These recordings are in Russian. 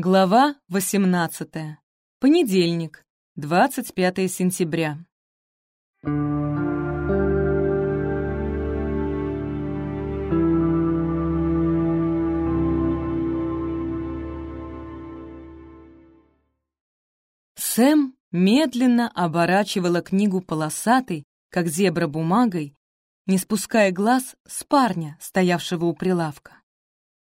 Глава 18. Понедельник, 25 сентября. Сэм медленно оборачивала книгу полосатой, как зебра бумагой, не спуская глаз с парня, стоявшего у прилавка.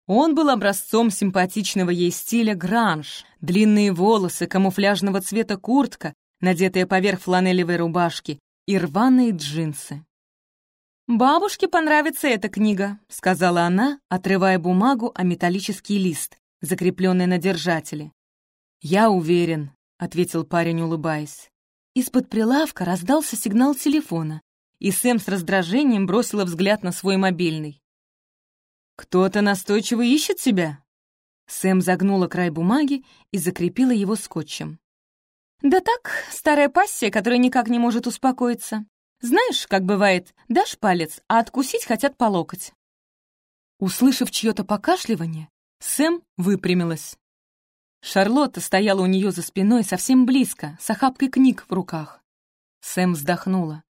Он был образцом симпатичного ей стиля гранж. Длинные волосы, камуфляжного цвета куртка, надетая поверх фланелевой рубашки, и рваные джинсы. «Бабушке понравится эта книга», — сказала она, отрывая бумагу о металлический лист, закрепленный на держателе. «Я уверен», — ответил парень, улыбаясь. Из-под прилавка раздался сигнал телефона, и Сэм с раздражением бросила взгляд на свой мобильный. «Кто-то настойчиво ищет тебя?» Сэм загнула край бумаги и закрепила его скотчем. «Да так, старая пассия, которая никак не может успокоиться. Знаешь, как бывает, дашь палец, а откусить хотят по локоть». Услышав чье-то покашливание, Сэм выпрямилась. Шарлотта стояла у нее за спиной совсем близко, с охапкой книг в руках. Сэм вздохнула.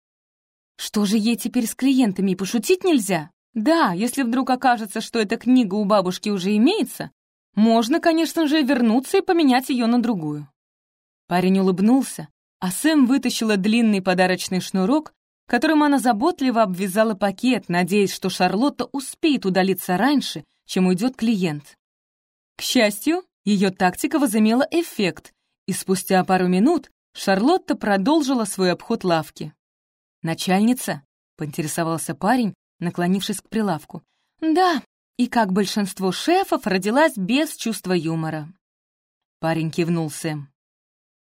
«Что же ей теперь с клиентами, пошутить нельзя?» Да, если вдруг окажется, что эта книга у бабушки уже имеется, можно, конечно же, вернуться и поменять ее на другую. Парень улыбнулся, а Сэм вытащила длинный подарочный шнурок, которым она заботливо обвязала пакет, надеясь, что Шарлотта успеет удалиться раньше, чем уйдет клиент. К счастью, ее тактика возымела эффект, и спустя пару минут Шарлотта продолжила свой обход лавки. «Начальница?» — поинтересовался парень, наклонившись к прилавку. «Да, и как большинство шефов, родилась без чувства юмора». Парень кивнул Сэм.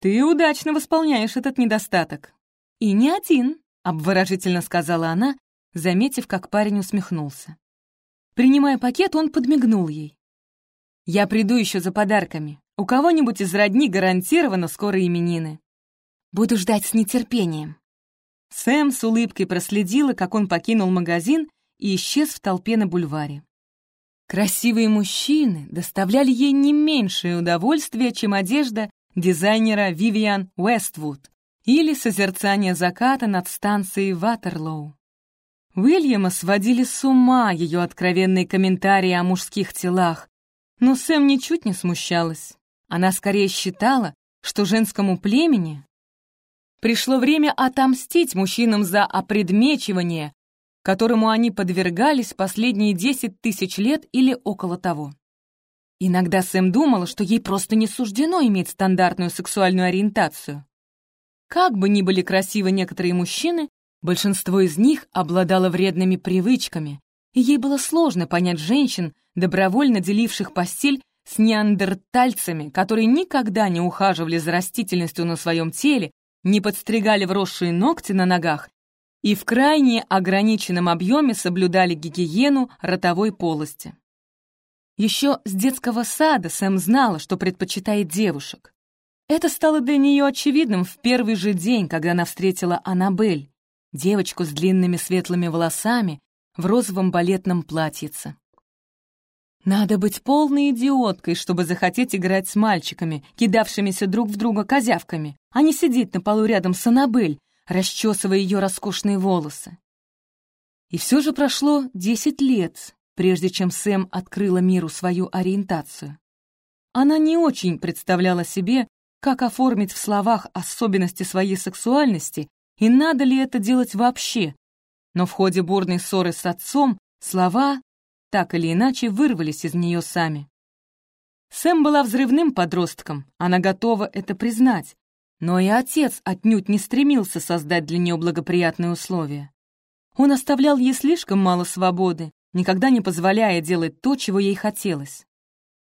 «Ты удачно восполняешь этот недостаток». «И не один», — обворожительно сказала она, заметив, как парень усмехнулся. Принимая пакет, он подмигнул ей. «Я приду еще за подарками. У кого-нибудь из родни гарантированно скоро именины. Буду ждать с нетерпением». Сэм с улыбкой проследила, как он покинул магазин и исчез в толпе на бульваре. Красивые мужчины доставляли ей не меньшее удовольствие, чем одежда дизайнера Вивиан Уэствуд или созерцание заката над станцией Ватерлоу. Уильяма сводили с ума ее откровенные комментарии о мужских телах, но Сэм ничуть не смущалась. Она скорее считала, что женскому племени Пришло время отомстить мужчинам за опредмечивание, которому они подвергались последние десять тысяч лет или около того. Иногда Сэм думала, что ей просто не суждено иметь стандартную сексуальную ориентацию. Как бы ни были красивы некоторые мужчины, большинство из них обладало вредными привычками, и ей было сложно понять женщин, добровольно деливших постель с неандертальцами, которые никогда не ухаживали за растительностью на своем теле не подстригали вросшие ногти на ногах и в крайне ограниченном объеме соблюдали гигиену ротовой полости. Еще с детского сада Сэм знала, что предпочитает девушек. Это стало для нее очевидным в первый же день, когда она встретила Аннабель, девочку с длинными светлыми волосами в розовом балетном платьице. Надо быть полной идиоткой, чтобы захотеть играть с мальчиками, кидавшимися друг в друга козявками, а не сидеть на полу рядом с Аннабель, расчесывая ее роскошные волосы. И все же прошло десять лет, прежде чем Сэм открыла миру свою ориентацию. Она не очень представляла себе, как оформить в словах особенности своей сексуальности и надо ли это делать вообще, но в ходе бурной ссоры с отцом слова так или иначе вырвались из нее сами. Сэм была взрывным подростком, она готова это признать, но и отец отнюдь не стремился создать для нее благоприятные условия. Он оставлял ей слишком мало свободы, никогда не позволяя делать то, чего ей хотелось.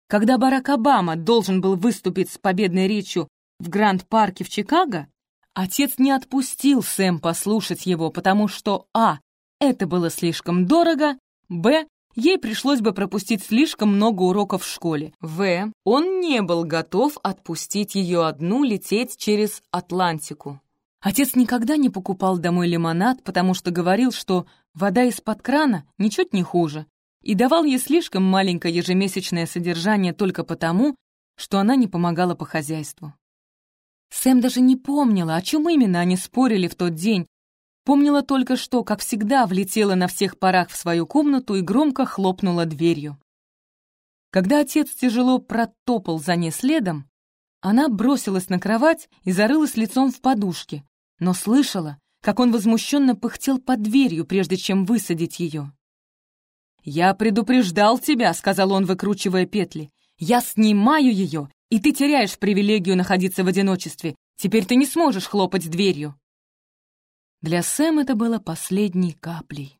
Когда Барак Обама должен был выступить с победной речью в Гранд-парке в Чикаго, отец не отпустил Сэм послушать его, потому что а. это было слишком дорого, б ей пришлось бы пропустить слишком много уроков в школе. В. Он не был готов отпустить ее одну лететь через Атлантику. Отец никогда не покупал домой лимонад, потому что говорил, что вода из-под крана ничуть не хуже, и давал ей слишком маленькое ежемесячное содержание только потому, что она не помогала по хозяйству. Сэм даже не помнила, о чем именно они спорили в тот день, помнила только, что, как всегда, влетела на всех парах в свою комнату и громко хлопнула дверью. Когда отец тяжело протопал за ней следом, она бросилась на кровать и зарылась лицом в подушке, но слышала, как он возмущенно пыхтел под дверью, прежде чем высадить ее. «Я предупреждал тебя», — сказал он, выкручивая петли. «Я снимаю ее, и ты теряешь привилегию находиться в одиночестве. Теперь ты не сможешь хлопать дверью». Для Сэм это было последней каплей.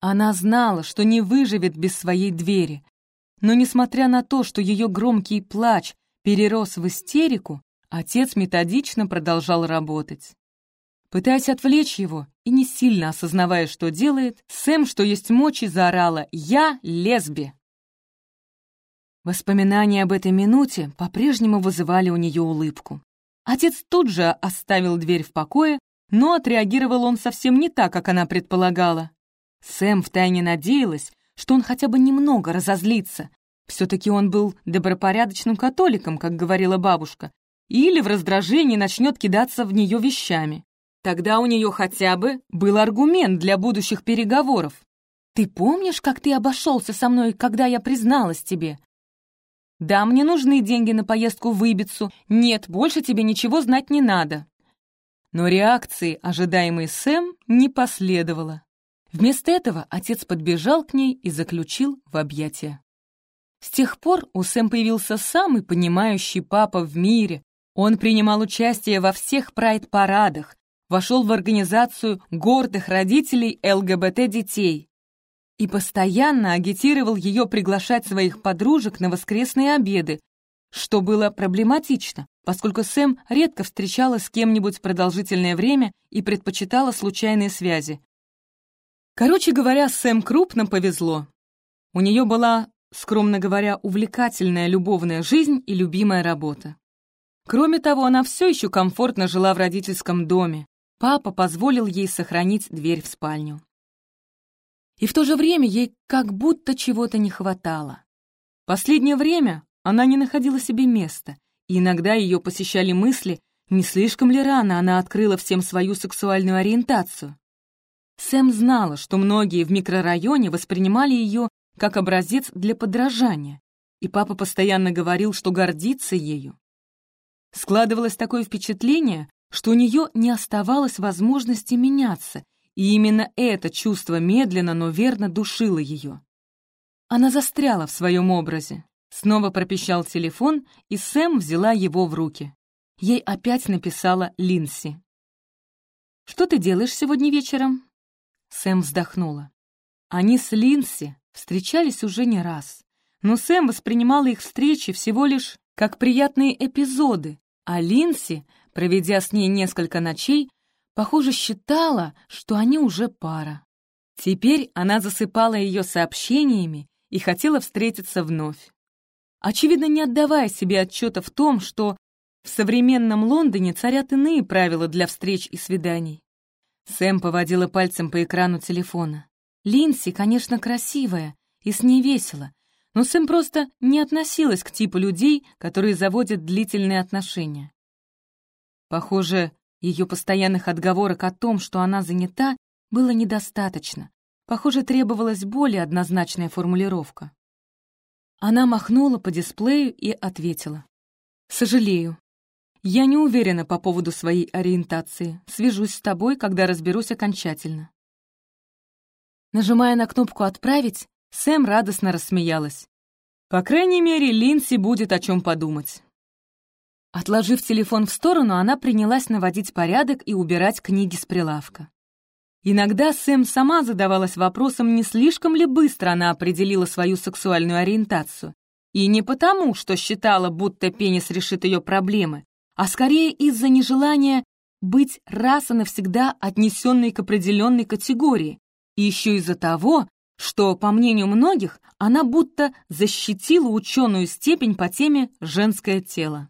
Она знала, что не выживет без своей двери, но, несмотря на то, что ее громкий плач перерос в истерику, отец методично продолжал работать. Пытаясь отвлечь его и не сильно осознавая, что делает, Сэм, что есть мочи, заорала «Я лесби!». Воспоминания об этой минуте по-прежнему вызывали у нее улыбку. Отец тут же оставил дверь в покое, но отреагировал он совсем не так, как она предполагала. Сэм втайне надеялась, что он хотя бы немного разозлится. Все-таки он был добропорядочным католиком, как говорила бабушка, или в раздражении начнет кидаться в нее вещами. Тогда у нее хотя бы был аргумент для будущих переговоров. «Ты помнишь, как ты обошелся со мной, когда я призналась тебе?» «Да, мне нужны деньги на поездку в Ибицу. Нет, больше тебе ничего знать не надо». Но реакции, ожидаемой Сэм, не последовало. Вместо этого отец подбежал к ней и заключил в объятия. С тех пор у Сэм появился самый понимающий папа в мире. Он принимал участие во всех прайд-парадах, вошел в организацию гордых родителей ЛГБТ-детей и постоянно агитировал ее приглашать своих подружек на воскресные обеды, что было проблематично, поскольку Сэм редко встречалась с кем-нибудь продолжительное время и предпочитала случайные связи. Короче говоря, Сэм крупно повезло. У нее была, скромно говоря, увлекательная любовная жизнь и любимая работа. Кроме того, она все еще комфортно жила в родительском доме, Папа позволил ей сохранить дверь в спальню. И в то же время ей как будто чего-то не хватало. Последнее время она не находила себе места, и иногда ее посещали мысли, не слишком ли рано она открыла всем свою сексуальную ориентацию. Сэм знала, что многие в микрорайоне воспринимали ее как образец для подражания, и папа постоянно говорил, что гордится ею. Складывалось такое впечатление, что у нее не оставалось возможности меняться, и именно это чувство медленно, но верно душило ее. Она застряла в своем образе. Снова пропищал телефон, и Сэм взяла его в руки. Ей опять написала Линси. «Что ты делаешь сегодня вечером?» Сэм вздохнула. Они с Линси встречались уже не раз, но Сэм воспринимала их встречи всего лишь как приятные эпизоды, а Линси проведя с ней несколько ночей, похоже, считала, что они уже пара. Теперь она засыпала ее сообщениями и хотела встретиться вновь. Очевидно, не отдавая себе отчета в том, что в современном Лондоне царят иные правила для встреч и свиданий. Сэм поводила пальцем по экрану телефона. Линси, конечно, красивая, и с ней весело, но Сэм просто не относилась к типу людей, которые заводят длительные отношения. Похоже, ее постоянных отговорок о том, что она занята, было недостаточно. Похоже, требовалась более однозначная формулировка. Она махнула по дисплею и ответила. «Сожалею. Я не уверена по поводу своей ориентации. Свяжусь с тобой, когда разберусь окончательно». Нажимая на кнопку «Отправить», Сэм радостно рассмеялась. «По крайней мере, Линси будет о чем подумать». Отложив телефон в сторону, она принялась наводить порядок и убирать книги с прилавка. Иногда Сэм сама задавалась вопросом, не слишком ли быстро она определила свою сексуальную ориентацию. И не потому, что считала, будто пенис решит ее проблемы, а скорее из-за нежелания быть раз и навсегда отнесенной к определенной категории, и еще из-за того, что, по мнению многих, она будто защитила ученую степень по теме «женское тело».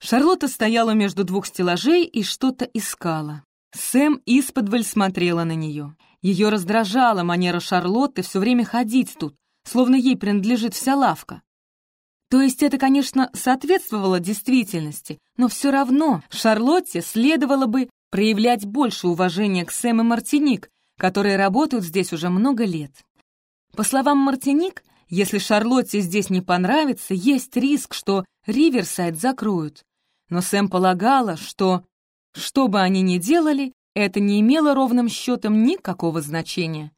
Шарлотта стояла между двух стеллажей и что-то искала. Сэм исподволь смотрела на нее. Ее раздражала манера Шарлотты все время ходить тут, словно ей принадлежит вся лавка. То есть это, конечно, соответствовало действительности, но все равно Шарлотте следовало бы проявлять больше уважения к Сэм и Мартиник, которые работают здесь уже много лет. По словам Мартиник, если Шарлотте здесь не понравится, есть риск, что Риверсайд закроют. Но Сэм полагала, что, что бы они ни делали, это не имело ровным счетом никакого значения.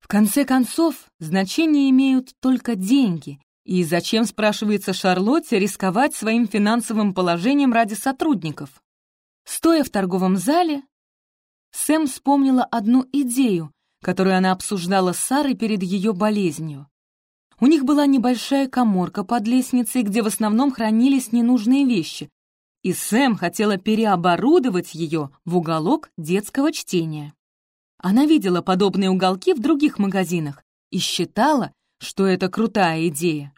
В конце концов, значение имеют только деньги, и зачем, спрашивается Шарлотте, рисковать своим финансовым положением ради сотрудников? Стоя в торговом зале, Сэм вспомнила одну идею, которую она обсуждала с Сарой перед ее болезнью. У них была небольшая коморка под лестницей, где в основном хранились ненужные вещи, и Сэм хотела переоборудовать ее в уголок детского чтения. Она видела подобные уголки в других магазинах и считала, что это крутая идея.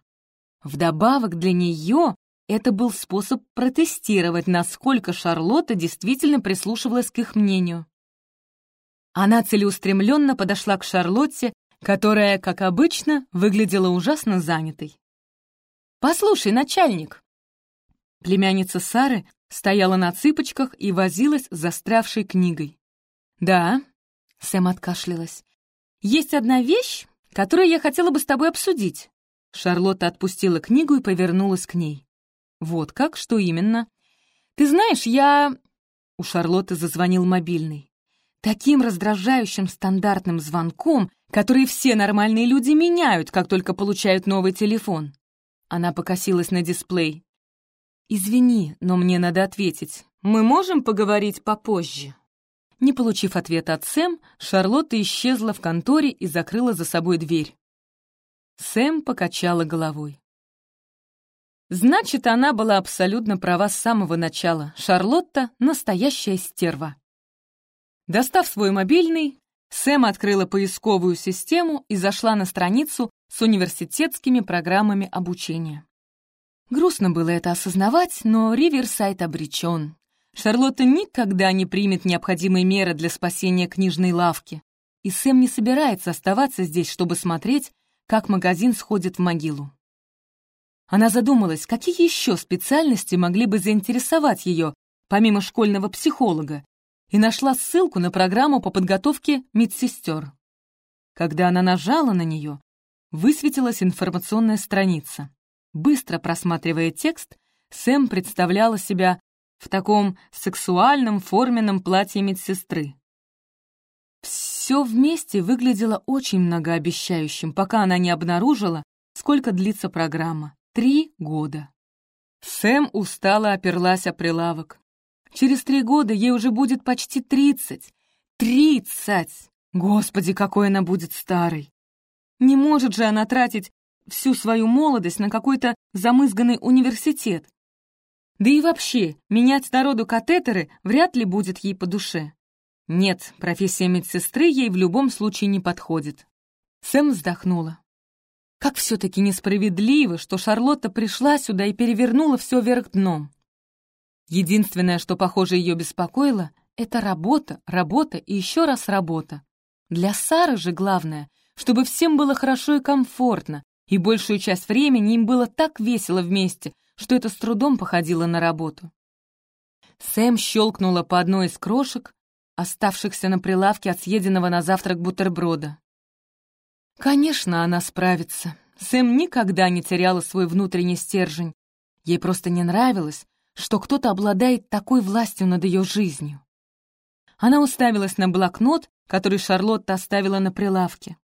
Вдобавок для нее это был способ протестировать, насколько Шарлотта действительно прислушивалась к их мнению. Она целеустремленно подошла к Шарлотте которая, как обычно, выглядела ужасно занятой. «Послушай, начальник!» Племянница Сары стояла на цыпочках и возилась с застрявшей книгой. «Да», — Сэм откашлялась, — «есть одна вещь, которую я хотела бы с тобой обсудить». Шарлотта отпустила книгу и повернулась к ней. «Вот как? Что именно?» «Ты знаешь, я...» У Шарлотты зазвонил мобильный. Таким раздражающим стандартным звонком, которые все нормальные люди меняют, как только получают новый телефон. Она покосилась на дисплей. «Извини, но мне надо ответить. Мы можем поговорить попозже?» Не получив ответа от Сэм, Шарлотта исчезла в конторе и закрыла за собой дверь. Сэм покачала головой. Значит, она была абсолютно права с самого начала. Шарлотта — настоящая стерва. Достав свой мобильный, Сэм открыла поисковую систему и зашла на страницу с университетскими программами обучения. Грустно было это осознавать, но Риверсайд обречен. Шарлотта никогда не примет необходимые меры для спасения книжной лавки. И Сэм не собирается оставаться здесь, чтобы смотреть, как магазин сходит в могилу. Она задумалась, какие еще специальности могли бы заинтересовать ее, помимо школьного психолога, и нашла ссылку на программу по подготовке медсестер. Когда она нажала на нее, высветилась информационная страница. Быстро просматривая текст, Сэм представляла себя в таком сексуальном форменном платье медсестры. Все вместе выглядело очень многообещающим, пока она не обнаружила, сколько длится программа. Три года. Сэм устало оперлась о прилавок. Через три года ей уже будет почти тридцать. Тридцать! Господи, какой она будет старой! Не может же она тратить всю свою молодость на какой-то замызганный университет. Да и вообще, менять народу катетеры вряд ли будет ей по душе. Нет, профессия медсестры ей в любом случае не подходит. Сэм вздохнула. Как все-таки несправедливо, что Шарлотта пришла сюда и перевернула все вверх дном. Единственное, что, похоже, ее беспокоило, это работа, работа и еще раз работа. Для Сары же главное, чтобы всем было хорошо и комфортно, и большую часть времени им было так весело вместе, что это с трудом походило на работу. Сэм щелкнула по одной из крошек, оставшихся на прилавке от съеденного на завтрак бутерброда. Конечно, она справится. Сэм никогда не теряла свой внутренний стержень. Ей просто не нравилось, что кто-то обладает такой властью над ее жизнью. Она уставилась на блокнот, который Шарлотта оставила на прилавке.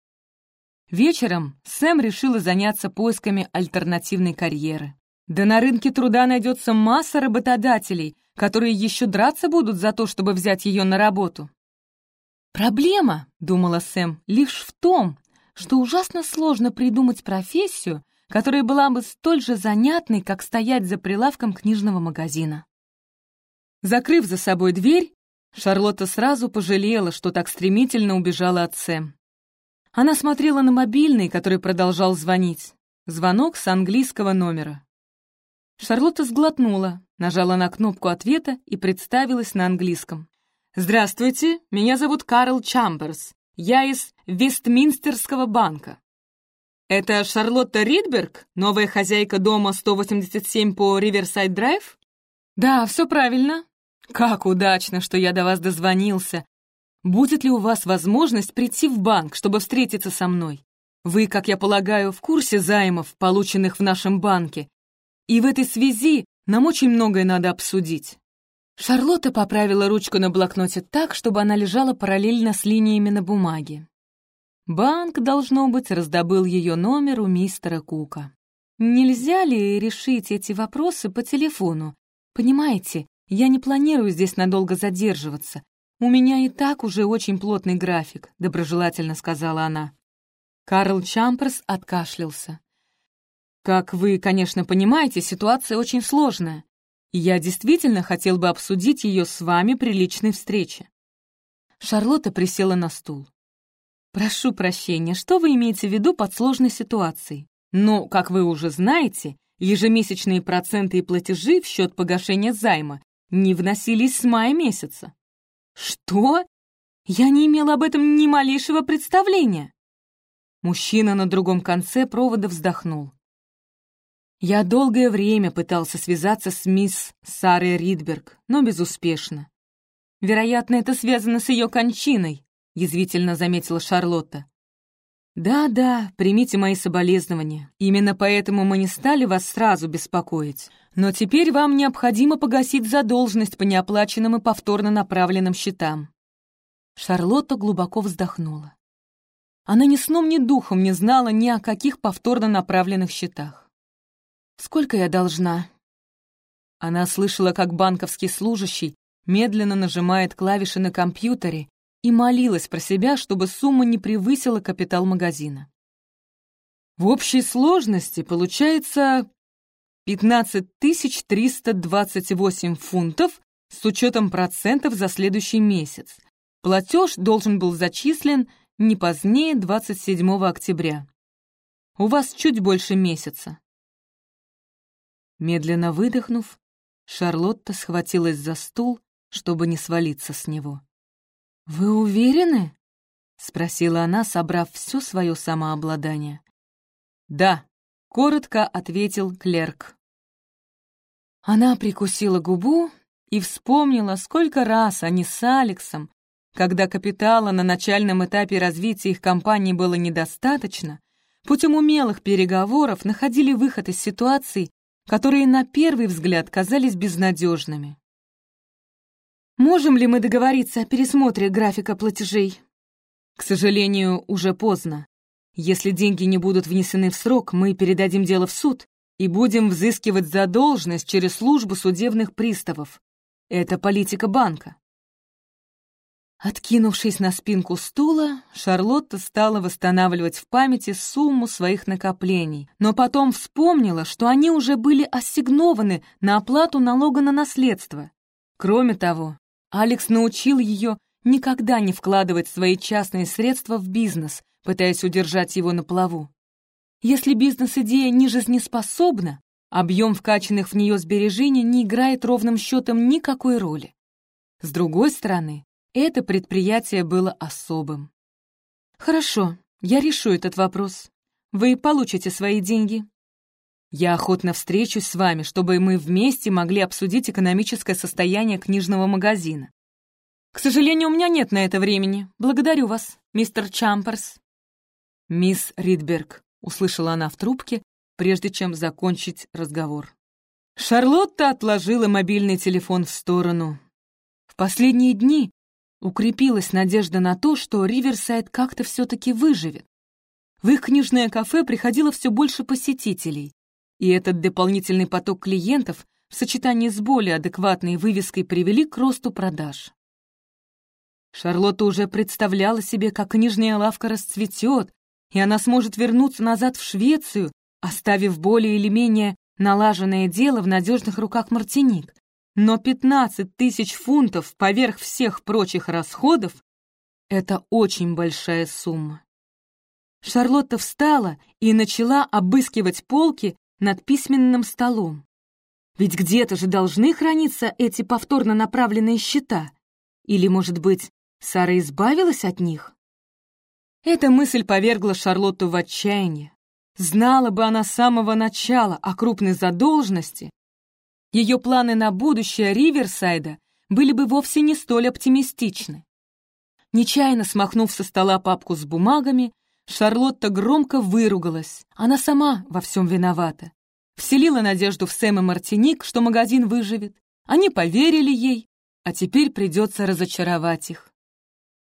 Вечером Сэм решила заняться поисками альтернативной карьеры. Да на рынке труда найдется масса работодателей, которые еще драться будут за то, чтобы взять ее на работу. «Проблема», — думала Сэм, — «лишь в том, что ужасно сложно придумать профессию, которая была бы столь же занятной, как стоять за прилавком книжного магазина. Закрыв за собой дверь, Шарлотта сразу пожалела, что так стремительно убежала от Сэм. Она смотрела на мобильный, который продолжал звонить. Звонок с английского номера. Шарлотта сглотнула, нажала на кнопку ответа и представилась на английском. «Здравствуйте, меня зовут Карл Чамберс. Я из Вестминстерского банка. Это Шарлотта Ридберг, новая хозяйка дома 187 по Риверсайд-Драйв? Да, все правильно. Как удачно, что я до вас дозвонился. Будет ли у вас возможность прийти в банк, чтобы встретиться со мной? Вы, как я полагаю, в курсе займов, полученных в нашем банке. И в этой связи нам очень многое надо обсудить. Шарлотта поправила ручку на блокноте так, чтобы она лежала параллельно с линиями на бумаге. Банк, должно быть, раздобыл ее номер у мистера Кука. Нельзя ли решить эти вопросы по телефону? Понимаете, я не планирую здесь надолго задерживаться. У меня и так уже очень плотный график, доброжелательно сказала она. Карл Чамперс откашлялся. Как вы, конечно, понимаете, ситуация очень сложная. И я действительно хотел бы обсудить ее с вами при личной встрече. Шарлотта присела на стул. «Прошу прощения, что вы имеете в виду под сложной ситуацией? Но, как вы уже знаете, ежемесячные проценты и платежи в счет погашения займа не вносились с мая месяца». «Что? Я не имела об этом ни малейшего представления». Мужчина на другом конце провода вздохнул. Я долгое время пытался связаться с мисс Сарой Ридберг, но безуспешно. Вероятно, это связано с ее кончиной, — язвительно заметила Шарлотта. «Да-да, примите мои соболезнования. Именно поэтому мы не стали вас сразу беспокоить. Но теперь вам необходимо погасить задолженность по неоплаченным и повторно направленным счетам». Шарлотта глубоко вздохнула. Она ни сном, ни духом не знала ни о каких повторно направленных счетах. «Сколько я должна?» Она слышала, как банковский служащий медленно нажимает клавиши на компьютере и молилась про себя, чтобы сумма не превысила капитал магазина. В общей сложности получается 15 328 фунтов с учетом процентов за следующий месяц. Платеж должен был зачислен не позднее 27 октября. У вас чуть больше месяца. Медленно выдохнув, Шарлотта схватилась за стул, чтобы не свалиться с него. «Вы уверены?» — спросила она, собрав все свое самообладание. «Да», — коротко ответил клерк. Она прикусила губу и вспомнила, сколько раз они с Алексом, когда капитала на начальном этапе развития их компании было недостаточно, путем умелых переговоров находили выход из ситуаций, которые на первый взгляд казались безнадежными. Можем ли мы договориться о пересмотре графика платежей? К сожалению, уже поздно. Если деньги не будут внесены в срок, мы передадим дело в суд и будем взыскивать задолженность через службу судебных приставов. Это политика банка. Откинувшись на спинку стула, Шарлотта стала восстанавливать в памяти сумму своих накоплений, но потом вспомнила, что они уже были ассигнованы на оплату налога на наследство. Кроме того, Алекс научил ее никогда не вкладывать свои частные средства в бизнес, пытаясь удержать его на плаву. Если бизнес-идея не жизнеспособна, объем вкачанных в нее сбережений не играет ровным счетом никакой роли. С другой стороны, это предприятие было особым. «Хорошо, я решу этот вопрос. Вы получите свои деньги. Я охотно встречусь с вами, чтобы мы вместе могли обсудить экономическое состояние книжного магазина. К сожалению, у меня нет на это времени. Благодарю вас, мистер Чамперс. Мисс Ридберг, услышала она в трубке, прежде чем закончить разговор. Шарлотта отложила мобильный телефон в сторону. В последние дни укрепилась надежда на то, что Риверсайд как-то все-таки выживет. В их книжное кафе приходило все больше посетителей, и этот дополнительный поток клиентов в сочетании с более адекватной вывеской привели к росту продаж. Шарлотта уже представляла себе, как книжная лавка расцветет, и она сможет вернуться назад в Швецию, оставив более или менее налаженное дело в надежных руках Мартиник. Но 15 тысяч фунтов поверх всех прочих расходов — это очень большая сумма. Шарлотта встала и начала обыскивать полки над письменным столом. Ведь где-то же должны храниться эти повторно направленные счета. Или, может быть, Сара избавилась от них? Эта мысль повергла Шарлотту в отчаяние. Знала бы она с самого начала о крупной задолженности, ее планы на будущее Риверсайда были бы вовсе не столь оптимистичны. Нечаянно смахнув со стола папку с бумагами, Шарлотта громко выругалась. Она сама во всем виновата. Вселила надежду в Сэм и Мартиник, что магазин выживет. Они поверили ей, а теперь придется разочаровать их.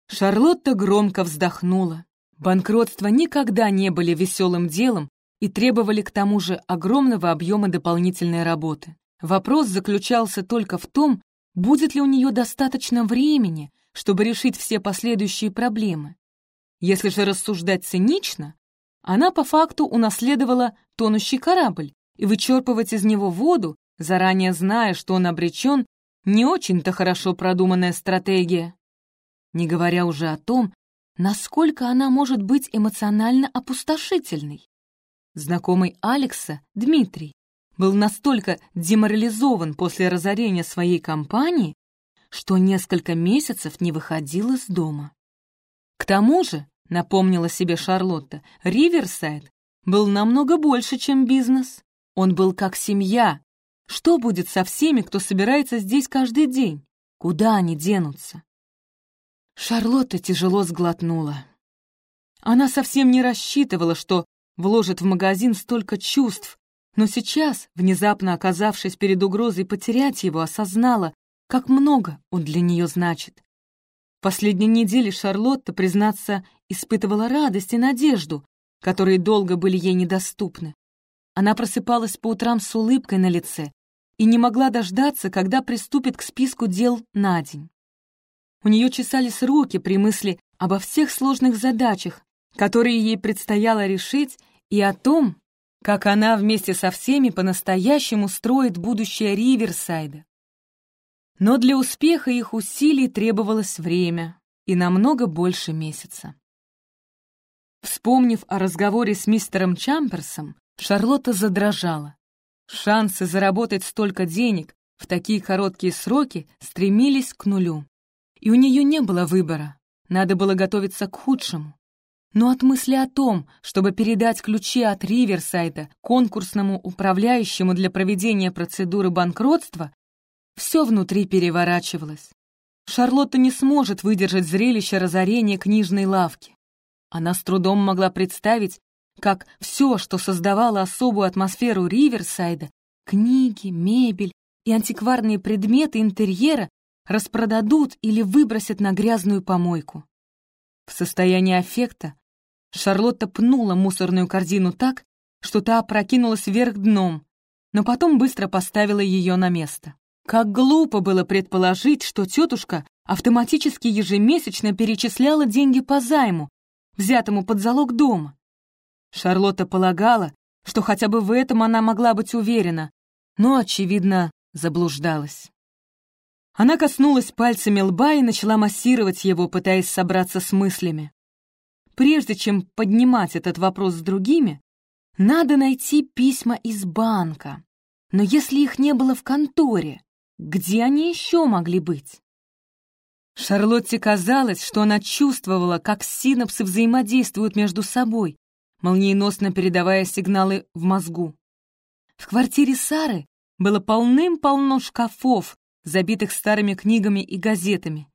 Шарлотта громко вздохнула. Банкротства никогда не были веселым делом и требовали к тому же огромного объема дополнительной работы. Вопрос заключался только в том, будет ли у нее достаточно времени, чтобы решить все последующие проблемы. Если же рассуждать цинично, она по факту унаследовала тонущий корабль, и вычерпывать из него воду, заранее зная, что он обречен, не очень-то хорошо продуманная стратегия. Не говоря уже о том, насколько она может быть эмоционально опустошительной. Знакомый Алекса, Дмитрий, был настолько деморализован после разорения своей компании, что несколько месяцев не выходил из дома. К тому же, напомнила себе Шарлотта, Риверсайд был намного больше, чем бизнес. Он был как семья. Что будет со всеми, кто собирается здесь каждый день? Куда они денутся? Шарлотта тяжело сглотнула. Она совсем не рассчитывала, что вложит в магазин столько чувств, но сейчас, внезапно оказавшись перед угрозой потерять его, осознала, как много он для нее значит. Последние недели Шарлотта, признаться, испытывала радость и надежду, которые долго были ей недоступны. Она просыпалась по утрам с улыбкой на лице и не могла дождаться, когда приступит к списку дел на день. У нее чесались руки при мысли обо всех сложных задачах, которые ей предстояло решить, и о том, как она вместе со всеми по-настоящему строит будущее Риверсайда. Но для успеха их усилий требовалось время и намного больше месяца. Вспомнив о разговоре с мистером Чамперсом, Шарлотта задрожала. Шансы заработать столько денег в такие короткие сроки стремились к нулю. И у нее не было выбора, надо было готовиться к худшему. Но от мысли о том, чтобы передать ключи от Риверсайда конкурсному управляющему для проведения процедуры банкротства, все внутри переворачивалось. Шарлотта не сможет выдержать зрелище разорения книжной лавки. Она с трудом могла представить, как все, что создавало особую атмосферу Риверсайда, книги, мебель и антикварные предметы интерьера распродадут или выбросят на грязную помойку. В состоянии аффекта Шарлотта пнула мусорную корзину так, что та опрокинулась вверх дном, но потом быстро поставила ее на место. Как глупо было предположить, что тетушка автоматически ежемесячно перечисляла деньги по займу, взятому под залог дома. Шарлотта полагала, что хотя бы в этом она могла быть уверена, но, очевидно, заблуждалась. Она коснулась пальцами лба и начала массировать его, пытаясь собраться с мыслями. Прежде чем поднимать этот вопрос с другими, надо найти письма из банка. Но если их не было в конторе, где они еще могли быть? Шарлотте казалось, что она чувствовала, как синапсы взаимодействуют между собой, молниеносно передавая сигналы в мозгу. В квартире Сары было полным-полно шкафов, забитых старыми книгами и газетами.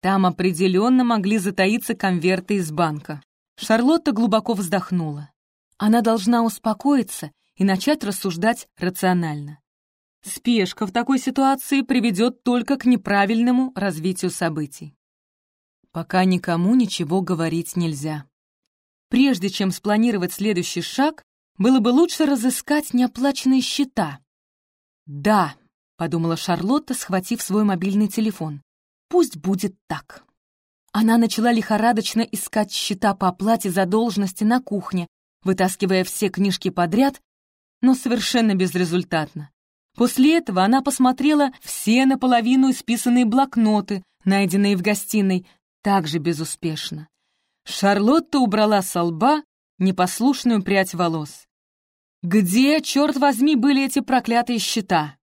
Там определенно могли затаиться конверты из банка. Шарлотта глубоко вздохнула. Она должна успокоиться и начать рассуждать рационально. Спешка в такой ситуации приведет только к неправильному развитию событий. Пока никому ничего говорить нельзя. Прежде чем спланировать следующий шаг, было бы лучше разыскать неоплаченные счета. Да, подумала Шарлотта, схватив свой мобильный телефон. Пусть будет так. Она начала лихорадочно искать счета по оплате задолженности на кухне, вытаскивая все книжки подряд, но совершенно безрезультатно. После этого она посмотрела все наполовину исписанные блокноты, найденные в гостиной, также безуспешно. Шарлотта убрала со лба непослушную прядь волос. Где, черт возьми, были эти проклятые счета?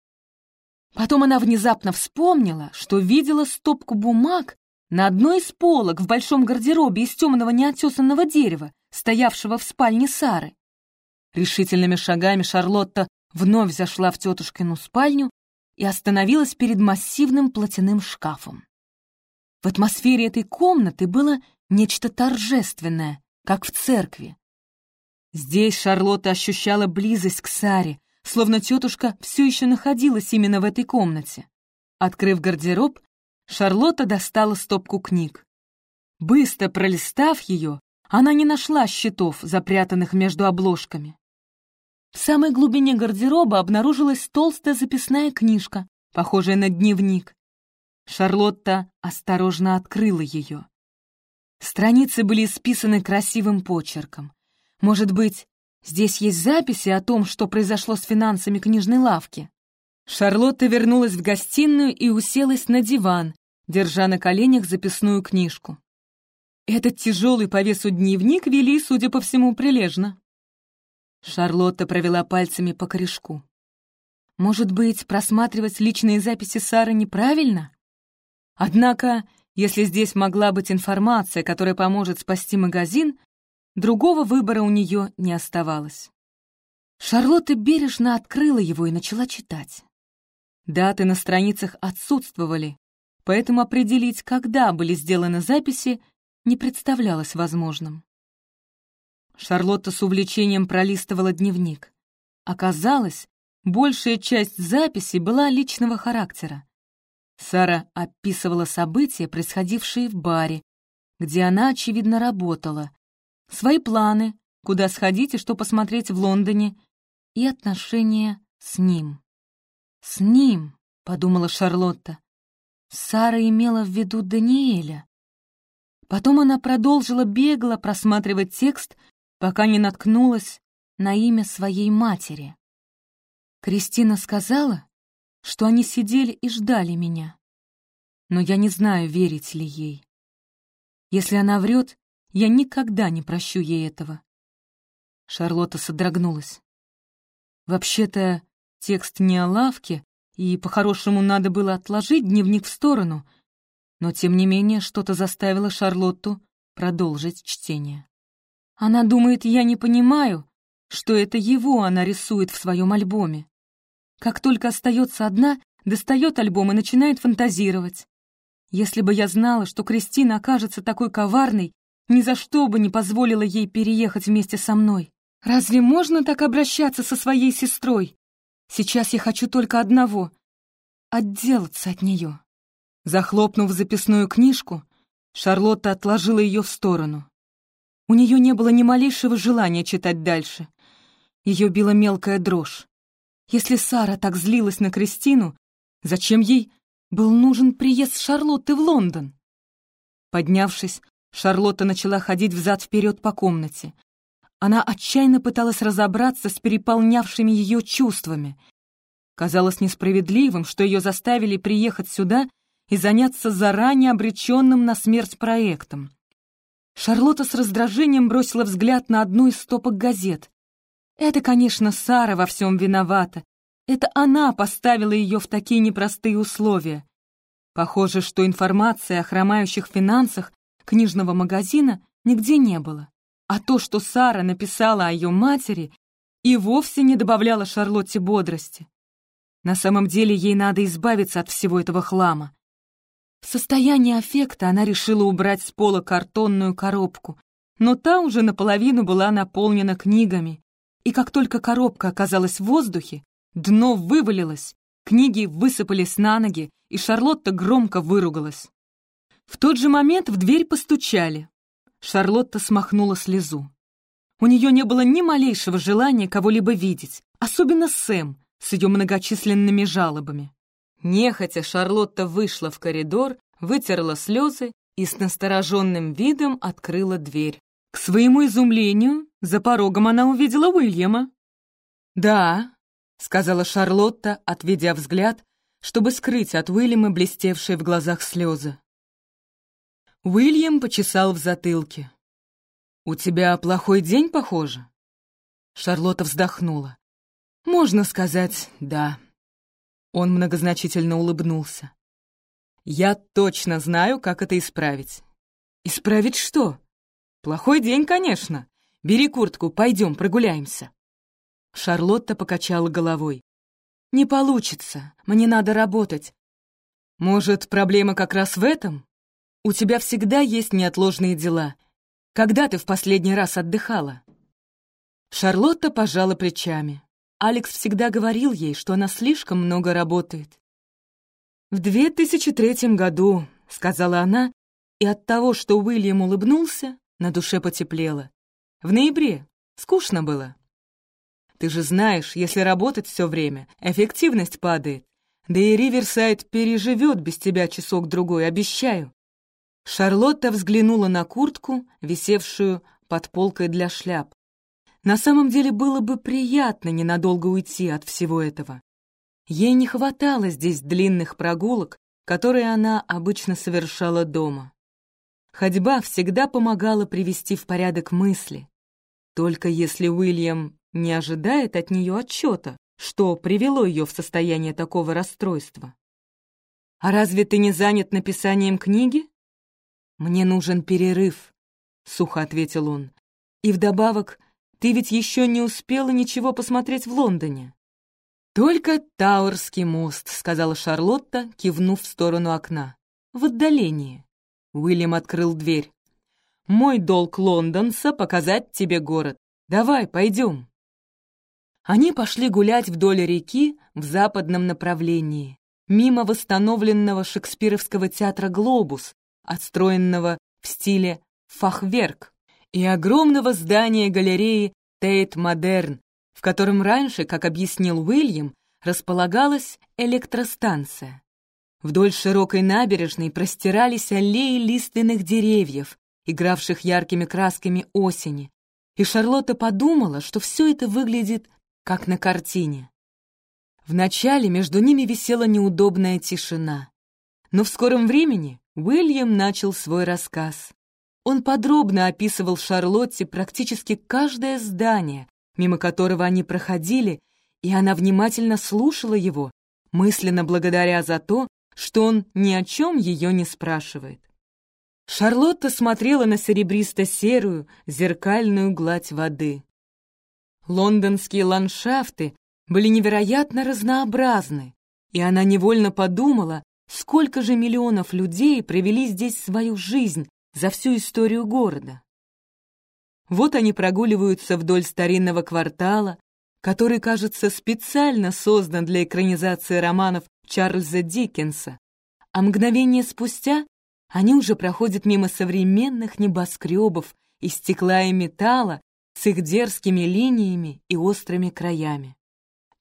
Потом она внезапно вспомнила, что видела стопку бумаг на одной из полок в большом гардеробе из темного неотесанного дерева, стоявшего в спальне Сары. Решительными шагами Шарлотта вновь зашла в тетушкину спальню и остановилась перед массивным платяным шкафом. В атмосфере этой комнаты было нечто торжественное, как в церкви. Здесь Шарлотта ощущала близость к Саре, словно тетушка все еще находилась именно в этой комнате. Открыв гардероб, Шарлотта достала стопку книг. Быстро пролистав ее, она не нашла счетов, запрятанных между обложками. В самой глубине гардероба обнаружилась толстая записная книжка, похожая на дневник. Шарлотта осторожно открыла ее. Страницы были исписаны красивым почерком. Может быть, здесь есть записи о том, что произошло с финансами книжной лавки? Шарлотта вернулась в гостиную и уселась на диван, держа на коленях записную книжку. Этот тяжелый по весу дневник вели, судя по всему, прилежно. Шарлотта провела пальцами по корешку. Может быть, просматривать личные записи Сары неправильно? Однако, если здесь могла быть информация, которая поможет спасти магазин, другого выбора у нее не оставалось. Шарлотта бережно открыла его и начала читать. Даты на страницах отсутствовали, поэтому определить, когда были сделаны записи, не представлялось возможным. Шарлотта с увлечением пролистывала дневник. Оказалось, большая часть записей была личного характера. Сара описывала события, происходившие в баре, где она, очевидно, работала, свои планы, куда сходить и что посмотреть в Лондоне, и отношения с ним. «С ним», — подумала Шарлотта. Сара имела в виду Даниэля. Потом она продолжила бегло просматривать текст, пока не наткнулась на имя своей матери. Кристина сказала, что они сидели и ждали меня. Но я не знаю, верить ли ей. Если она врет, я никогда не прощу ей этого. Шарлотта содрогнулась. Вообще-то, текст не о лавке, и по-хорошему надо было отложить дневник в сторону — но тем не менее что-то заставило Шарлотту продолжить чтение. Она думает, я не понимаю, что это его она рисует в своем альбоме. Как только остается одна, достает альбом и начинает фантазировать. Если бы я знала, что Кристина окажется такой коварной, ни за что бы не позволила ей переехать вместе со мной. Разве можно так обращаться со своей сестрой? Сейчас я хочу только одного — отделаться от нее. Захлопнув записную книжку, Шарлотта отложила ее в сторону. У нее не было ни малейшего желания читать дальше. Ее била мелкая дрожь. Если Сара так злилась на Кристину, зачем ей был нужен приезд Шарлотты в Лондон? Поднявшись, Шарлотта начала ходить взад-вперед по комнате. Она отчаянно пыталась разобраться с переполнявшими ее чувствами. Казалось несправедливым, что ее заставили приехать сюда и заняться заранее обреченным на смерть проектом. Шарлотта с раздражением бросила взгляд на одну из стопок газет. Это, конечно, Сара во всем виновата. Это она поставила ее в такие непростые условия. Похоже, что информации о хромающих финансах книжного магазина нигде не было. А то, что Сара написала о ее матери, и вовсе не добавляло Шарлотте бодрости. На самом деле ей надо избавиться от всего этого хлама. В состоянии аффекта она решила убрать с пола картонную коробку, но та уже наполовину была наполнена книгами, и как только коробка оказалась в воздухе, дно вывалилось, книги высыпались на ноги, и Шарлотта громко выругалась. В тот же момент в дверь постучали. Шарлотта смахнула слезу. У нее не было ни малейшего желания кого-либо видеть, особенно Сэм с ее многочисленными жалобами. Нехотя Шарлотта вышла в коридор, вытерла слезы и с настороженным видом открыла дверь. К своему изумлению, за порогом она увидела Уильяма. «Да», — сказала Шарлотта, отведя взгляд, чтобы скрыть от Уильяма блестевшие в глазах слезы. Уильям почесал в затылке. «У тебя плохой день, похоже?» Шарлотта вздохнула. «Можно сказать, да». Он многозначительно улыбнулся. «Я точно знаю, как это исправить». «Исправить что?» «Плохой день, конечно. Бери куртку, пойдем прогуляемся». Шарлотта покачала головой. «Не получится, мне надо работать». «Может, проблема как раз в этом? У тебя всегда есть неотложные дела. Когда ты в последний раз отдыхала?» Шарлотта пожала плечами. Алекс всегда говорил ей, что она слишком много работает. «В 2003 году», — сказала она, и от того, что Уильям улыбнулся, на душе потеплело. «В ноябре. Скучно было». «Ты же знаешь, если работать все время, эффективность падает. Да и Риверсайд переживет без тебя часок-другой, обещаю». Шарлотта взглянула на куртку, висевшую под полкой для шляп. На самом деле было бы приятно ненадолго уйти от всего этого. Ей не хватало здесь длинных прогулок, которые она обычно совершала дома. Ходьба всегда помогала привести в порядок мысли. Только если Уильям не ожидает от нее отчета, что привело ее в состояние такого расстройства. «А разве ты не занят написанием книги?» «Мне нужен перерыв», — сухо ответил он. «И вдобавок ты ведь еще не успела ничего посмотреть в Лондоне». «Только Тауэрский мост», — сказала Шарлотта, кивнув в сторону окна. «В отдалении». Уильям открыл дверь. «Мой долг лондонца — показать тебе город. Давай, пойдем». Они пошли гулять вдоль реки в западном направлении, мимо восстановленного шекспировского театра «Глобус», отстроенного в стиле «фахверк», и огромного здания галереи Тейт Модерн, в котором раньше, как объяснил Уильям, располагалась электростанция. Вдоль широкой набережной простирались аллеи лиственных деревьев, игравших яркими красками осени, и Шарлотта подумала, что все это выглядит как на картине. Вначале между ними висела неудобная тишина, но в скором времени Уильям начал свой рассказ. Он подробно описывал Шарлотте практически каждое здание, мимо которого они проходили, и она внимательно слушала его, мысленно благодаря за то, что он ни о чем ее не спрашивает. Шарлотта смотрела на серебристо-серую, зеркальную гладь воды. Лондонские ландшафты были невероятно разнообразны, и она невольно подумала, сколько же миллионов людей провели здесь свою жизнь, за всю историю города. Вот они прогуливаются вдоль старинного квартала, который, кажется, специально создан для экранизации романов Чарльза Диккенса, а мгновение спустя они уже проходят мимо современных небоскребов из стекла и металла с их дерзкими линиями и острыми краями.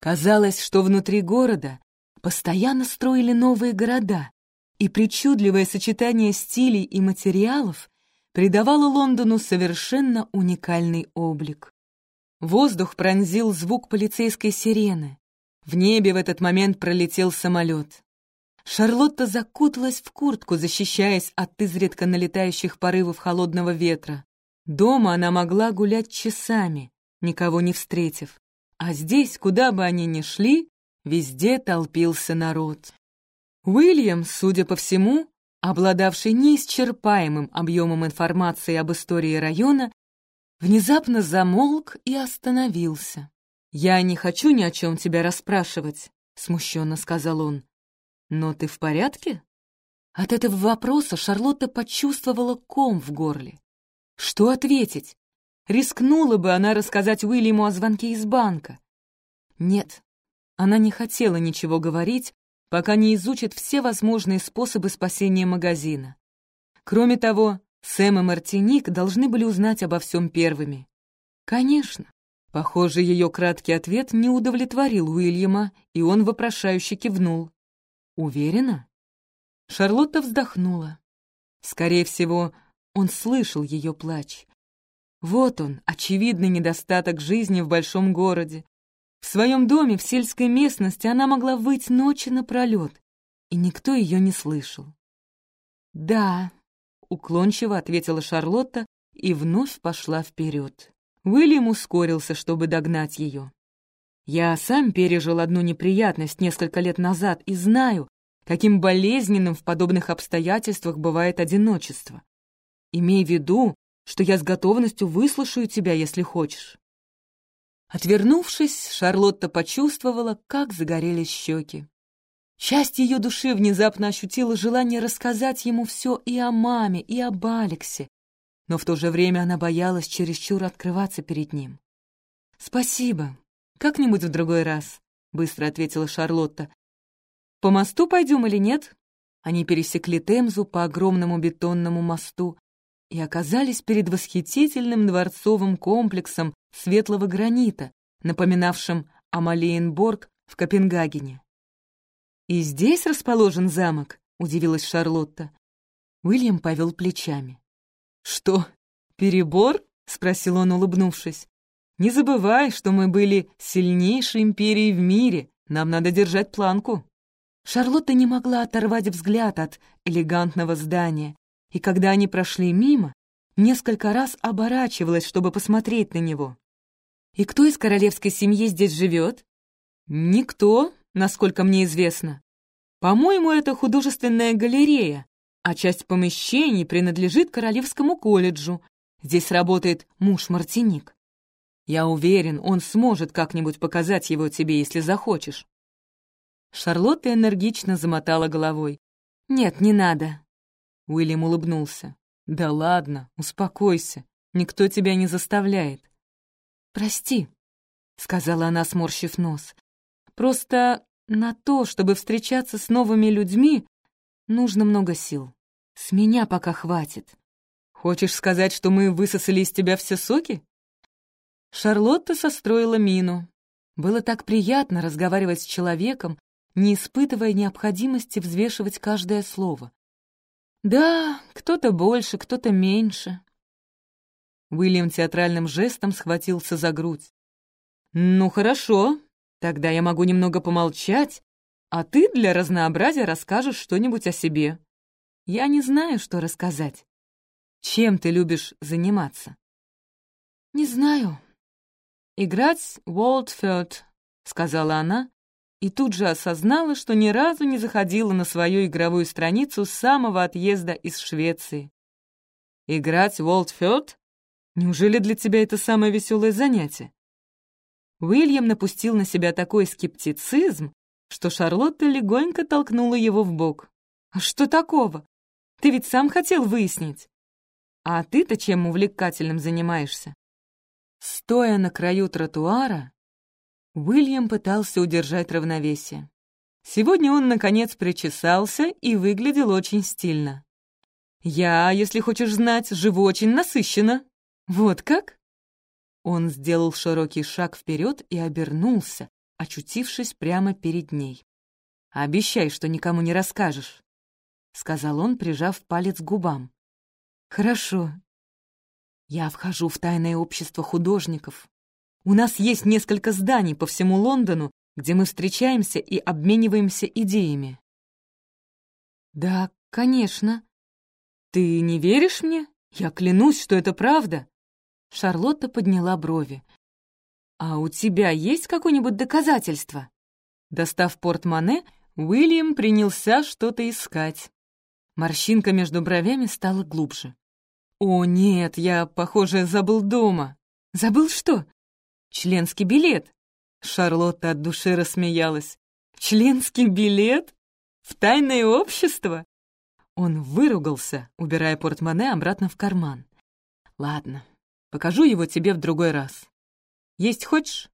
Казалось, что внутри города постоянно строили новые города, и причудливое сочетание стилей и материалов придавало Лондону совершенно уникальный облик. Воздух пронзил звук полицейской сирены. В небе в этот момент пролетел самолет. Шарлотта закуталась в куртку, защищаясь от изредка налетающих порывов холодного ветра. Дома она могла гулять часами, никого не встретив. А здесь, куда бы они ни шли, везде толпился народ. Уильям, судя по всему, обладавший неисчерпаемым объемом информации об истории района, внезапно замолк и остановился. «Я не хочу ни о чем тебя расспрашивать», — смущенно сказал он. «Но ты в порядке?» От этого вопроса Шарлотта почувствовала ком в горле. Что ответить? Рискнула бы она рассказать Уильяму о звонке из банка. Нет, она не хотела ничего говорить, пока не изучит все возможные способы спасения магазина. Кроме того, Сэм и Мартиник должны были узнать обо всем первыми. Конечно. Похоже, ее краткий ответ не удовлетворил Уильяма, и он вопрошающе кивнул. «Уверена?» Шарлотта вздохнула. Скорее всего, он слышал ее плач. Вот он, очевидный недостаток жизни в большом городе, в своем доме в сельской местности она могла выть ночи напролет, и никто ее не слышал. «Да», — уклончиво ответила Шарлотта и вновь пошла вперед. Уильям ускорился, чтобы догнать ее. «Я сам пережил одну неприятность несколько лет назад и знаю, каким болезненным в подобных обстоятельствах бывает одиночество. Имей в виду, что я с готовностью выслушаю тебя, если хочешь. Отвернувшись, Шарлотта почувствовала, как загорелись щеки. Часть ее души внезапно ощутила желание рассказать ему все и о маме, и об Алексе, но в то же время она боялась чересчур открываться перед ним. «Спасибо. Как-нибудь в другой раз», — быстро ответила Шарлотта. «По мосту пойдем или нет?» Они пересекли Темзу по огромному бетонному мосту и оказались перед восхитительным дворцовым комплексом светлого гранита, напоминавшим Амалиенборг в Копенгагене. «И здесь расположен замок?» — удивилась Шарлотта. Уильям повел плечами. «Что, перебор?» — спросил он, улыбнувшись. «Не забывай, что мы были сильнейшей империей в мире. Нам надо держать планку». Шарлотта не могла оторвать взгляд от элегантного здания, и когда они прошли мимо, несколько раз оборачивалась, чтобы посмотреть на него. «И кто из королевской семьи здесь живет?» «Никто, насколько мне известно. По-моему, это художественная галерея, а часть помещений принадлежит Королевскому колледжу. Здесь работает муж Мартиник. Я уверен, он сможет как-нибудь показать его тебе, если захочешь». Шарлотта энергично замотала головой. «Нет, не надо». Уильям улыбнулся. «Да ладно, успокойся. Никто тебя не заставляет». «Прости», — сказала она, сморщив нос. «Просто на то, чтобы встречаться с новыми людьми, нужно много сил. С меня пока хватит». «Хочешь сказать, что мы высосали из тебя все соки?» Шарлотта состроила мину. Было так приятно разговаривать с человеком, не испытывая необходимости взвешивать каждое слово. Да, кто-то больше, кто-то меньше. Уильям театральным жестом схватился за грудь. «Ну хорошо, тогда я могу немного помолчать, а ты для разнообразия расскажешь что-нибудь о себе. Я не знаю, что рассказать. Чем ты любишь заниматься?» «Не знаю». «Играть в Уолтфёрд», — сказала она, и тут же осознала, что ни разу не заходила на свою игровую страницу с самого отъезда из Швеции. «Играть в Уолтфёрд? Неужели для тебя это самое веселое занятие?» Уильям напустил на себя такой скептицизм, что Шарлотта легонько толкнула его в бок. «А что такого? Ты ведь сам хотел выяснить. А ты-то чем увлекательным занимаешься?» Стоя на краю тротуара, Уильям пытался удержать равновесие. Сегодня он, наконец, причесался и выглядел очень стильно. «Я, если хочешь знать, живу очень насыщенно. Вот как?» Он сделал широкий шаг вперед и обернулся, очутившись прямо перед ней. «Обещай, что никому не расскажешь», — сказал он, прижав палец к губам. «Хорошо. Я вхожу в тайное общество художников. У нас есть несколько зданий по всему Лондону, где мы встречаемся и обмениваемся идеями». «Да, конечно. Ты не веришь мне? Я клянусь, что это правда». Шарлотта подняла брови. «А у тебя есть какое-нибудь доказательство?» Достав портмоне, Уильям принялся что-то искать. Морщинка между бровями стала глубже. «О, нет, я, похоже, забыл дома». «Забыл что?» Членский билет!» Шарлотта от души рассмеялась. «Членский билет? В тайное общество?» Он выругался, убирая портмоне обратно в карман. «Ладно, покажу его тебе в другой раз. Есть хочешь?»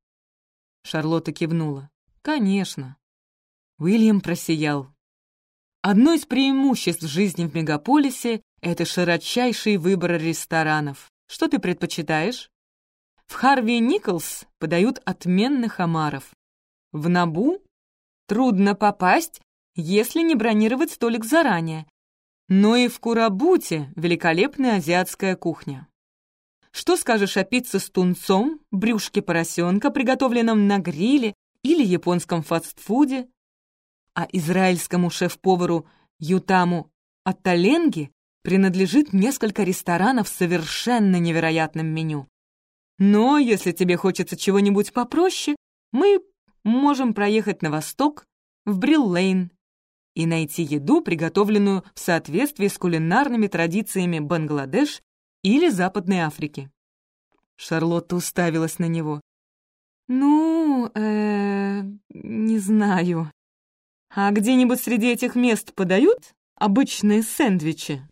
Шарлотта кивнула. «Конечно». Уильям просиял. Одно из преимуществ жизни в мегаполисе — это широчайший выбор ресторанов. Что ты предпочитаешь? В Харви Николс подают отменных омаров. В Набу трудно попасть, если не бронировать столик заранее. Но и в Курабуте великолепная азиатская кухня. Что скажешь о пицце с тунцом, брюшке поросенка, приготовленном на гриле или японском фастфуде? А израильскому шеф-повару Ютаму Атталенги принадлежит несколько ресторанов с совершенно невероятным меню. Но если тебе хочется чего-нибудь попроще, мы можем проехать на восток, в Брилл-Лейн, и найти еду, приготовленную в соответствии с кулинарными традициями Бангладеш или Западной Африки. Шарлотта уставилась на него. «Ну, э, не знаю. А где-нибудь среди этих мест подают обычные сэндвичи?»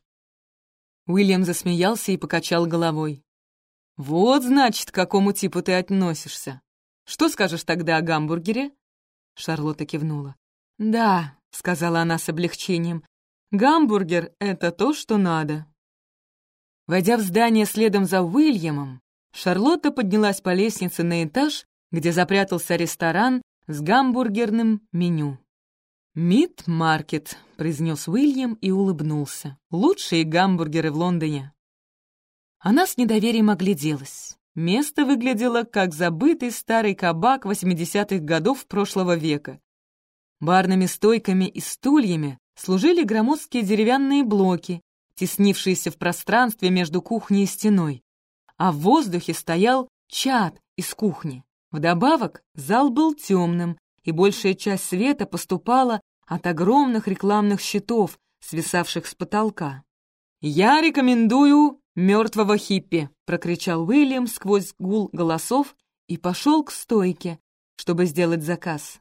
Уильям засмеялся и покачал головой. «Вот, значит, к какому типу ты относишься. Что скажешь тогда о гамбургере?» Шарлотта кивнула. «Да», — сказала она с облегчением, — «гамбургер — это то, что надо». Войдя в здание следом за Уильямом, Шарлотта поднялась по лестнице на этаж, где запрятался ресторан с гамбургерным меню. «Мид-маркет», — произнес Уильям и улыбнулся. «Лучшие гамбургеры в Лондоне». Она с недоверием огляделась. Место выглядело как забытый старый кабак 80-х годов прошлого века. Барными стойками и стульями служили громоздкие деревянные блоки, теснившиеся в пространстве между кухней и стеной. А в воздухе стоял чад из кухни. Вдобавок зал был темным, и большая часть света поступала от огромных рекламных щитов, свисавших с потолка. «Я рекомендую мертвого хиппи!» — прокричал Уильям сквозь гул голосов и пошел к стойке, чтобы сделать заказ.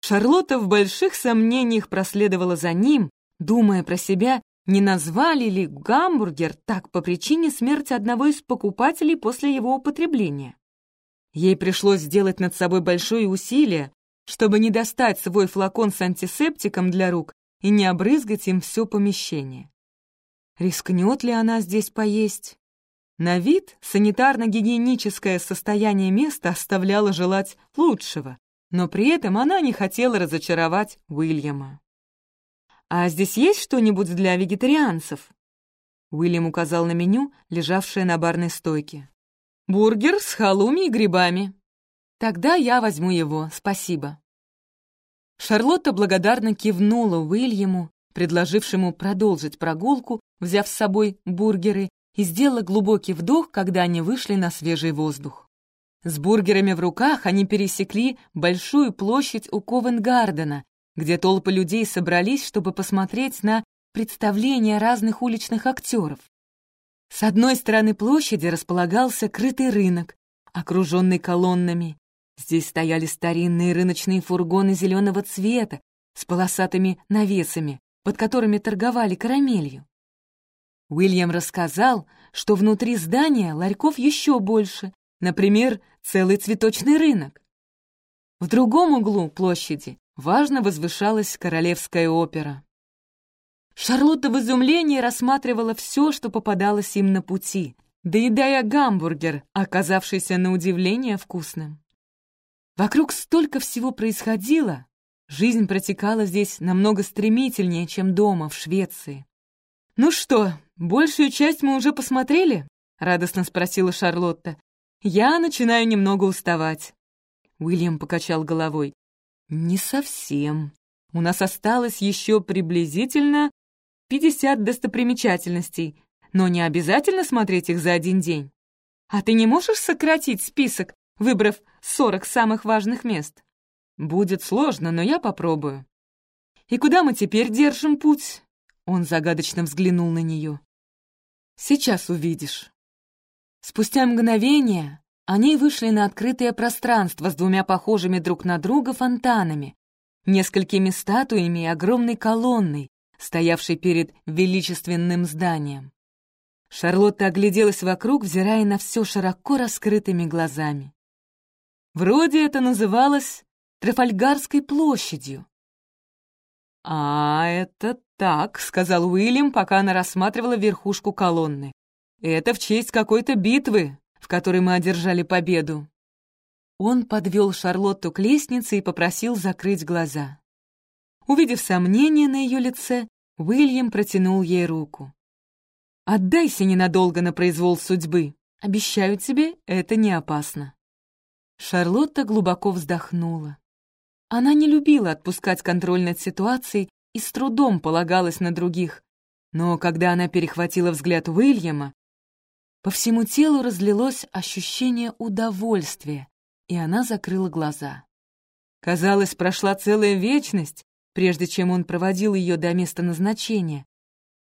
Шарлотта в больших сомнениях проследовала за ним, думая про себя, не назвали ли гамбургер так по причине смерти одного из покупателей после его употребления. Ей пришлось сделать над собой большое усилие, чтобы не достать свой флакон с антисептиком для рук и не обрызгать им все помещение. Рискнет ли она здесь поесть? На вид санитарно-гигиеническое состояние места оставляло желать лучшего, но при этом она не хотела разочаровать Уильяма. «А здесь есть что-нибудь для вегетарианцев?» Уильям указал на меню, лежавшее на барной стойке. «Бургер с халуми и грибами». «Тогда я возьму его, спасибо». Шарлотта благодарно кивнула Уильяму, предложившему продолжить прогулку, взяв с собой бургеры, и сделала глубокий вдох, когда они вышли на свежий воздух. С бургерами в руках они пересекли большую площадь у Ковенгардена, где толпы людей собрались, чтобы посмотреть на представления разных уличных актеров. С одной стороны площади располагался крытый рынок, окруженный колоннами. Здесь стояли старинные рыночные фургоны зеленого цвета с полосатыми навесами, под которыми торговали карамелью. Уильям рассказал, что внутри здания ларьков еще больше, например, целый цветочный рынок. В другом углу площади важно возвышалась Королевская опера. Шарлотта в изумлении рассматривала все, что попадалось им на пути, доедая гамбургер, оказавшийся на удивление вкусным. Вокруг столько всего происходило, жизнь протекала здесь намного стремительнее, чем дома, в Швеции. «Ну что, большую часть мы уже посмотрели?» — радостно спросила Шарлотта. Я начинаю немного уставать. Уильям покачал головой. Не совсем. У нас осталось еще приблизительно 50 достопримечательностей, но не обязательно смотреть их за один день. А ты не можешь сократить список, выбрав 40 самых важных мест? Будет сложно, но я попробую. И куда мы теперь держим путь? Он загадочно взглянул на нее. Сейчас увидишь. Спустя мгновение они вышли на открытое пространство с двумя похожими друг на друга фонтанами, несколькими статуями и огромной колонной, стоявшей перед величественным зданием. Шарлотта огляделась вокруг, взирая на все широко раскрытыми глазами. Вроде это называлось Трафальгарской площадью. «А, это так», — сказал Уильям, пока она рассматривала верхушку колонны. Это в честь какой-то битвы, в которой мы одержали победу». Он подвел Шарлотту к лестнице и попросил закрыть глаза. Увидев сомнение на ее лице, Уильям протянул ей руку. «Отдайся ненадолго на произвол судьбы. Обещаю тебе, это не опасно». Шарлотта глубоко вздохнула. Она не любила отпускать контроль над ситуацией и с трудом полагалась на других. Но когда она перехватила взгляд Уильяма, по всему телу разлилось ощущение удовольствия, и она закрыла глаза. Казалось, прошла целая вечность, прежде чем он проводил ее до места назначения.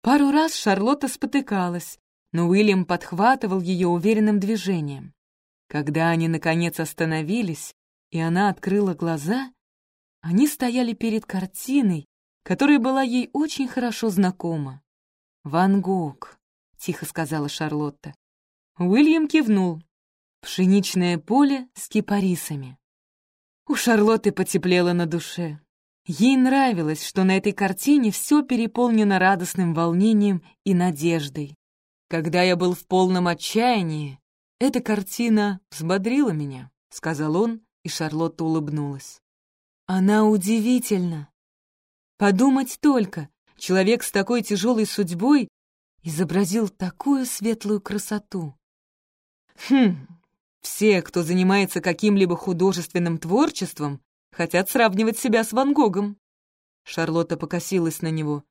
Пару раз Шарлотта спотыкалась, но Уильям подхватывал ее уверенным движением. Когда они, наконец, остановились, и она открыла глаза, они стояли перед картиной, которая была ей очень хорошо знакома. «Ван Гог», — тихо сказала Шарлотта. Уильям кивнул. «Пшеничное поле с кипарисами». У Шарлотты потеплело на душе. Ей нравилось, что на этой картине все переполнено радостным волнением и надеждой. Когда я был в полном отчаянии, эта картина взбодрила меня, — сказал он, и Шарлотта улыбнулась. Она удивительна. Подумать только, человек с такой тяжелой судьбой изобразил такую светлую красоту. Хм, все, кто занимается каким-либо художественным творчеством, хотят сравнивать себя с Ван Гогом. Шарлотта покосилась на него.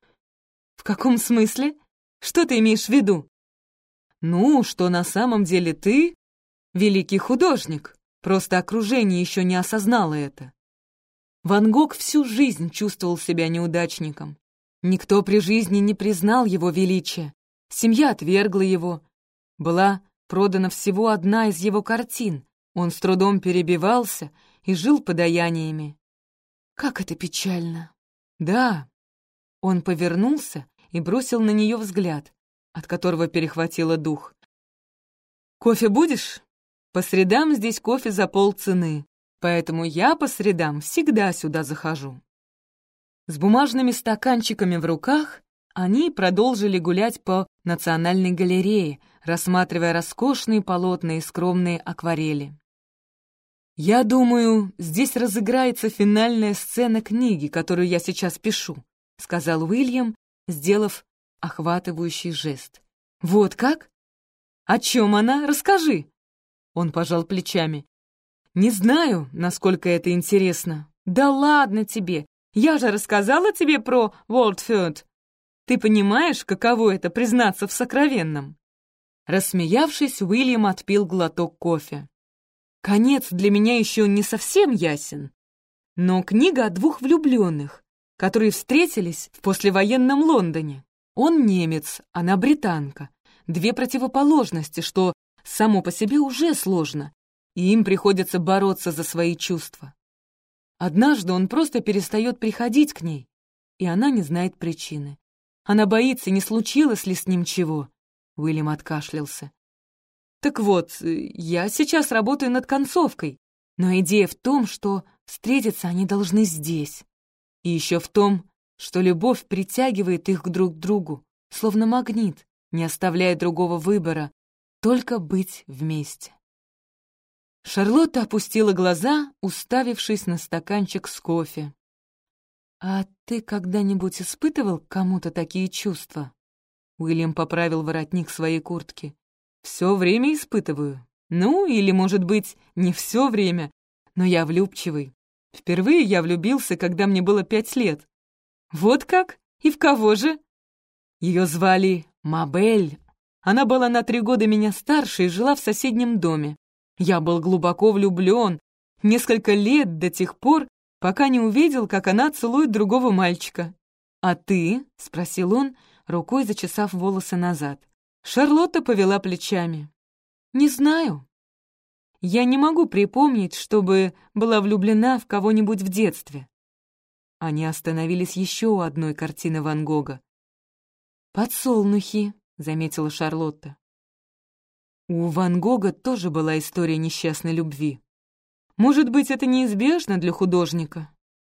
«В каком смысле? Что ты имеешь в виду?» «Ну, что на самом деле ты — великий художник, просто окружение еще не осознало это». Ван Гог всю жизнь чувствовал себя неудачником. Никто при жизни не признал его величия. Семья отвергла его. Была Продана всего одна из его картин. Он с трудом перебивался и жил подаяниями. Как это печально. Да. Он повернулся и бросил на нее взгляд, от которого перехватило дух. «Кофе будешь? По средам здесь кофе за полцены, поэтому я по средам всегда сюда захожу». С бумажными стаканчиками в руках они продолжили гулять по Национальной галерее, рассматривая роскошные полотна и скромные акварели. «Я думаю, здесь разыграется финальная сцена книги, которую я сейчас пишу», — сказал Уильям, сделав охватывающий жест. «Вот как? О чем она? Расскажи!» Он пожал плечами. «Не знаю, насколько это интересно». «Да ладно тебе! Я же рассказала тебе про Волтфёрд. Ты понимаешь, каково это признаться в сокровенном?» Рассмеявшись, Уильям отпил глоток кофе. Конец для меня еще не совсем ясен, но книга о двух влюбленных, которые встретились в послевоенном Лондоне. Он немец, она британка. Две противоположности, что само по себе уже сложно, и им приходится бороться за свои чувства. Однажды он просто перестает приходить к ней, и она не знает причины. Она боится, не случилось ли с ним чего. Уильям откашлялся. «Так вот, я сейчас работаю над концовкой, но идея в том, что встретиться они должны здесь. И еще в том, что любовь притягивает их друг к другу, словно магнит, не оставляя другого выбора, только быть вместе. Шарлотта опустила глаза, уставившись на стаканчик с кофе. «А ты когда-нибудь испытывал кому-то такие чувства?» Уильям поправил воротник своей куртки. «Все время испытываю. Ну, или, может быть, не все время, но я влюбчивый. Впервые я влюбился, когда мне было пять лет. Вот как? И в кого же?» Ее звали Мабель. Она была на три года меня старше и жила в соседнем доме. Я был глубоко влюблен. Несколько лет до тех пор, пока не увидел, как она целует другого мальчика. «А ты?» — спросил он, рукой зачесав волосы назад. Шарлотта повела плечами. «Не знаю. Я не могу припомнить, чтобы была влюблена в кого-нибудь в детстве». Они остановились еще у одной картины Ван Гога. «Подсолнухи», — заметила Шарлотта. У Ван Гога тоже была история несчастной любви. Может быть, это неизбежно для художника?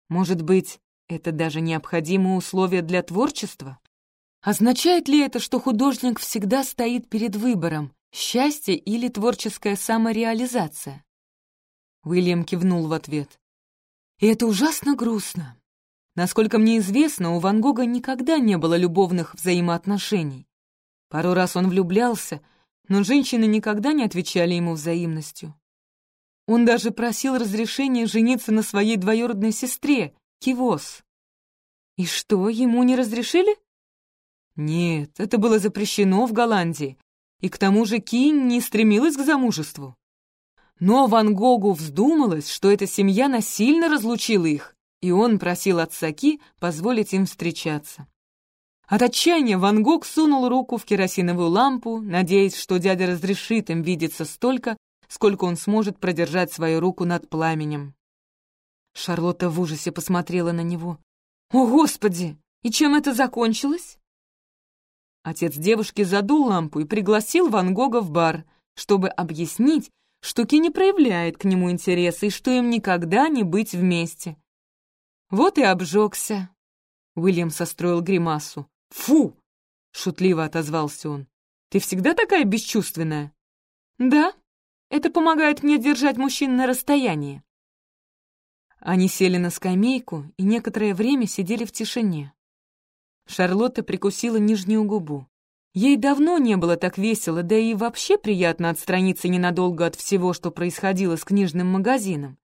Может быть, это даже необходимое условие для творчества? Означает ли это, что художник всегда стоит перед выбором, счастье или творческая самореализация? Уильям кивнул в ответ. И это ужасно грустно. Насколько мне известно, у Ван Гога никогда не было любовных взаимоотношений. Пару раз он влюблялся, но женщины никогда не отвечали ему взаимностью. Он даже просил разрешения жениться на своей двоюродной сестре, Кивос. И что, ему не разрешили? Нет, это было запрещено в Голландии, и к тому же Кинь не стремилась к замужеству. Но Ван Гогу вздумалось, что эта семья насильно разлучила их, и он просил отца Ки позволить им встречаться. От отчаяния Ван Гог сунул руку в керосиновую лампу, надеясь, что дядя разрешит им видеться столько, сколько он сможет продержать свою руку над пламенем. Шарлотта в ужасе посмотрела на него. «О, Господи! И чем это закончилось?» Отец девушки задул лампу и пригласил Ван Гога в бар, чтобы объяснить, что Ки не проявляет к нему интереса и что им никогда не быть вместе. Вот и обжегся. Уильям состроил гримасу. «Фу!» — шутливо отозвался он. «Ты всегда такая бесчувственная?» «Да, это помогает мне держать мужчин на расстоянии». Они сели на скамейку и некоторое время сидели в тишине. Шарлотта прикусила нижнюю губу. Ей давно не было так весело, да и вообще приятно отстраниться ненадолго от всего, что происходило с книжным магазином.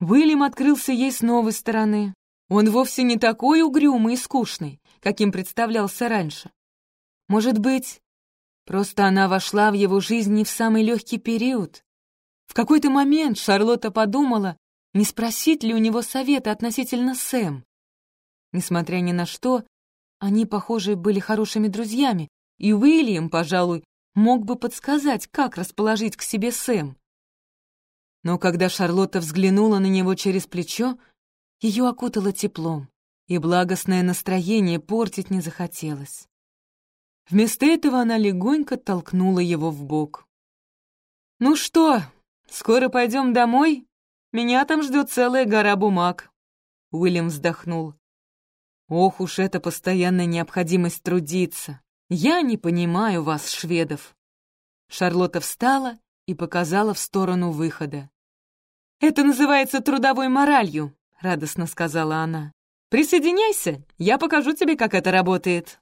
Уильям открылся ей с новой стороны. Он вовсе не такой угрюмый и скучный, каким представлялся раньше. Может быть, просто она вошла в его жизнь не в самый легкий период. В какой-то момент Шарлотта подумала, не спросить ли у него совета относительно Сэм. Несмотря ни на что, они, похоже, были хорошими друзьями, и Уильям, пожалуй, мог бы подсказать, как расположить к себе Сэм. Но когда Шарлотта взглянула на него через плечо, ее окутало теплом, и благостное настроение портить не захотелось. Вместо этого она легонько толкнула его в бок. «Ну что, скоро пойдем домой? Меня там ждет целая гора бумаг». Уильям вздохнул. Ох уж эта постоянная необходимость трудиться. Я не понимаю вас, шведов. Шарлотта встала и показала в сторону выхода. «Это называется трудовой моралью», — радостно сказала она. «Присоединяйся, я покажу тебе, как это работает».